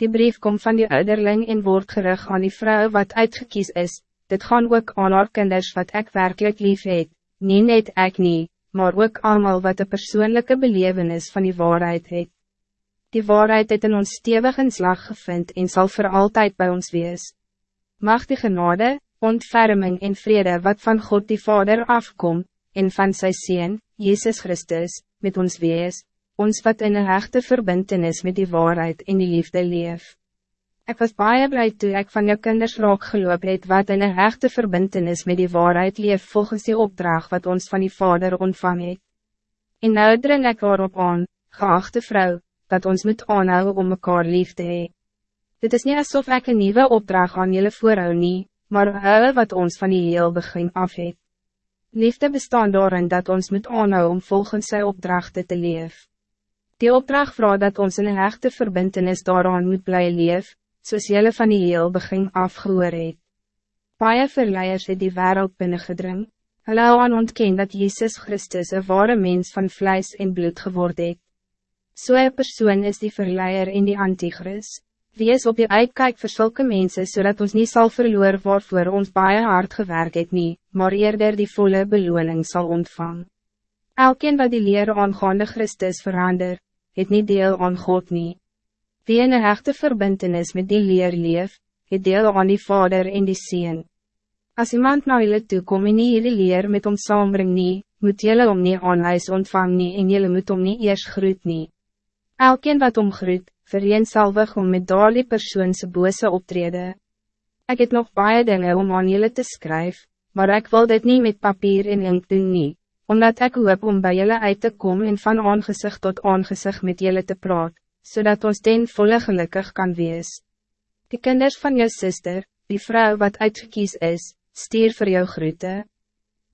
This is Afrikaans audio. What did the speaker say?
Die brief komt van die ouderling en wordt gerig aan die vrouw wat uitgekies is, dit gaan ook aan haar kinders wat ik werkelijk lief het, nie net ek nie, maar ook allemaal wat de persoonlijke belevenis van die waarheid het. Die waarheid het in ons stevig in slag gevind en zal voor altijd bij ons wees. Mag die genade, ontferming en vrede wat van God die Vader afkomt, en van sy Seen, Jezus Christus, met ons wees, ons wat in een hechte verbintenis met die waarheid en die liefde leef. Ik was baie blij toe ik van jou kinders raak geloop het wat in een hechte verbintenis met die waarheid leef volgens die opdracht wat ons van die Vader ontvang het. En nou dring ek daarop aan, geachte vrouw, dat ons moet aanhou om mekaar lief te hee. Dit is niet alsof ik een nieuwe opdracht aan jullie voorhou nie, maar hou wat ons van die heel begin af het. Liefde bestaan daarin dat ons moet aanhou om volgens zijn opdrachten te leven. Die opdracht vraagt dat ons in een hechte verbintenis daaraan moet blijven leven, soos jylle van die heel begin afgehoor het. Paie verleiers het die wereld binnengedring, hulle hou aan ontken dat Jezus Christus een ware mens van vlijs en bloed geworden het. Zo'n so persoon is die verleier in die antichrist. Wees op je uitkijk voor zulke mensen zodat ons niet zal verloor waarvoor ons baie hard gewerkt het nie, maar eerder die volle beloning zal ontvangen. Elkeen wat die leer aangaande Christus verander, het niet deel aan God nie. Wie in een hechte verbintenis met die leer leef, het deel aan die vader en die sien. Als iemand nou jullie toe kom en nie jullie leer met ons saambring nie, moet jullie om nie aan huis ontvang nie en jullie moet om nie eers groet nie. Elkeen wat om groet, vereensalwig om met daardie persoonse bose optrede. Ik heb nog baie dingen om aan jullie te schrijven, maar ik wil dit niet met papier en inkt doen nie, omdat ik hoop om bij jullie uit te komen en van aangezicht tot aangezicht met jullie te praten zodat ons ten volle gelukkig kan wees. Die kinders van jou sister, die vrouw wat uitgekies is, stier voor jou groete.